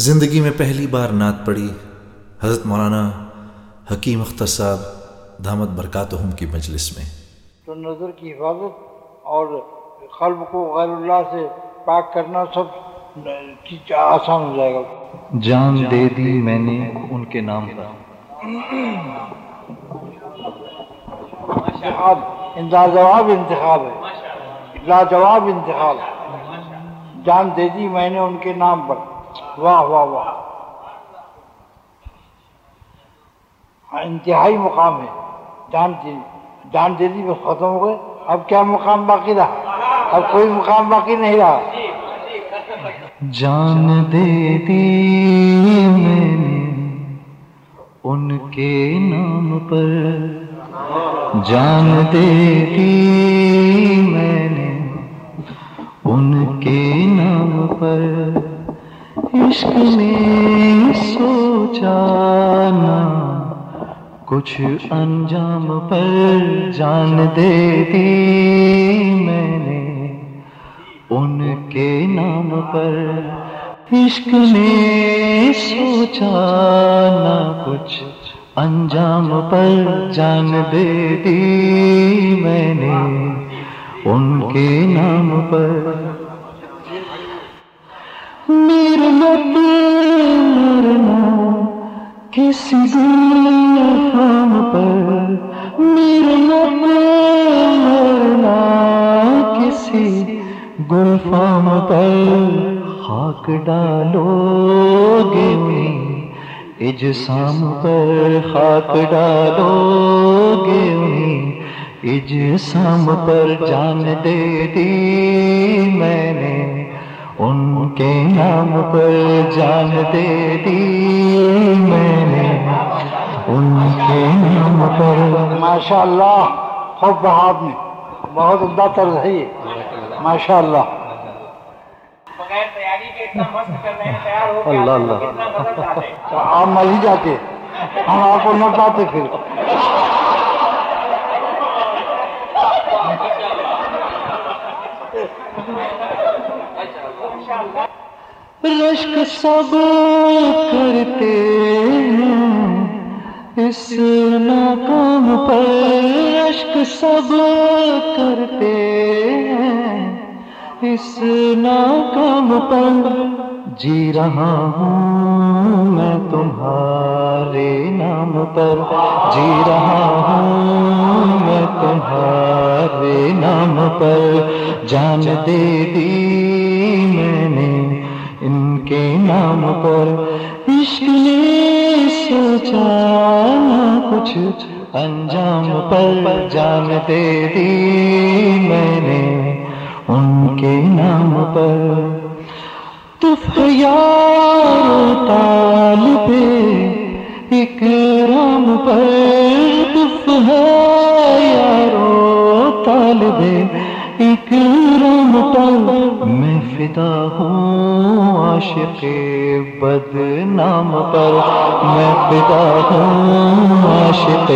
زندگی میں پہلی بار نعت پڑھی حضرت مولانا حکیم اختر صاحب دامت برکاتہم کی مجلس میں۔ تو نظر کی حفاظت اور قلب کو غیر اللہ سے پاک کرنا سب آسان ہو جائے گا۔ جان دے دی میں نے ان کے نام پر۔ انتخاب لاجواب انتخاب ہے۔ لاجواب انتخاب۔ جان دے دی میں نے ان کے نام پر۔ واہ واہ واہ۔ ہاں، انتہائی مقام ہے۔ جان دی، جان دے دی، بس ختم ہو گئے۔ اب کیا مقام باقی رہا؟ اب کوئی مقام باقی نہیں رہا۔ جان دے دی میں نے ان کے نام پر۔ جان دے دی میں نے ان کے نام پر۔ عشق میں سوچا نہ کچھ انجام پر جان دے دی میں نے۔ ان کے نام پر عشق نے سوچا نہ کچھ انجام پر جان دے دی میں نے۔ ان کے نام پر مرنا کسی گلفام پر میرا مرنا کسی گلفام پر خاک ڈالو گے انہیں اجسام پر خاک ڈالو گے انہیں اجسام پر جان دے دی میں نے ان کے نام پر جان دے دی میں نے۔ ان کے نام پر۔ ماشاء اللہ خوب بہاد میں۔ بہت عمدہ طرز ہے یہ۔ ماشاء اللہ بغیر تیاری کے اتنا مست کر رہے ہیں تیار ہو کے اللہ اللہ۔ آپ مر ہی جاتے۔ ہم آپ کو نہ پاتے پھر۔ رشک سب کرتے ہیں۔ اس ناکام پر رشک سب کرتے ہیں۔ اس ناکام پر جی رہا ہوں میں تمہارے نام پر۔ جی رہا ہوں میں تمہارے نام پر۔ جان دے دی میں کے نام پر عشق نے سوچا نہ کچھ انجام پر جان دے دی میں نے ان کے نام پر تف طالب اکرام پر تف ہے یارو طالب اکرام پر میں فدا ہوں عاشق بد نام پر میں فدا ہوں عاشق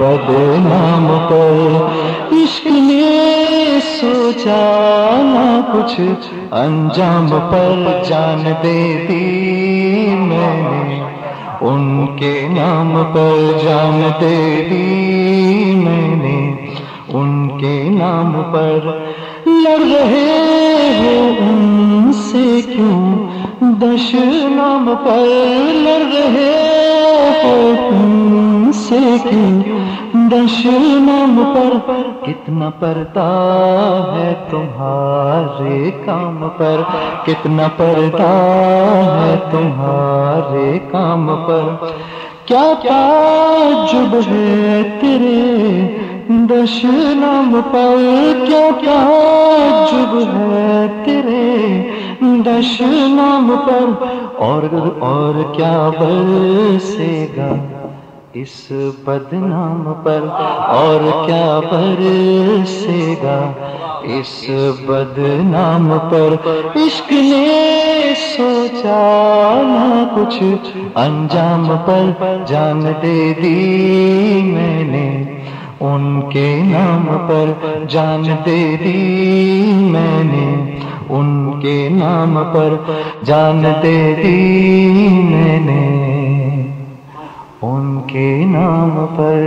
بد نام پر عشق نے سوچا نہ کچھ انجام پر جان دے دی میں نے ان کے نام پر جان دے دی میں نے ان کے نام پر لڑ رہے ہو ان سے کیوں؟ دش نام پر لڑ رہے ہو ان سے کیوں؟ دش نام پر کتنا پردہ ہے تمہارے کام پر؟ کتنا پردہ ہے تمہارے کام پر؟ کیا تعجب ہے تیرے دش نام پر کیا تعجب ہے تیرے؟ دش نام پر اور اور کیا برسے گا؟ اس بدنام پر اور کیا برسے گا؟ اس بدنام پر عشق نے سوچا نہ کچھ، انجام پر جان دے دی میں نے۔ ان کے نام پر جان دے دی میں نے۔ ان کے نام پر جان دے دی میں نے۔ ان کے نام پر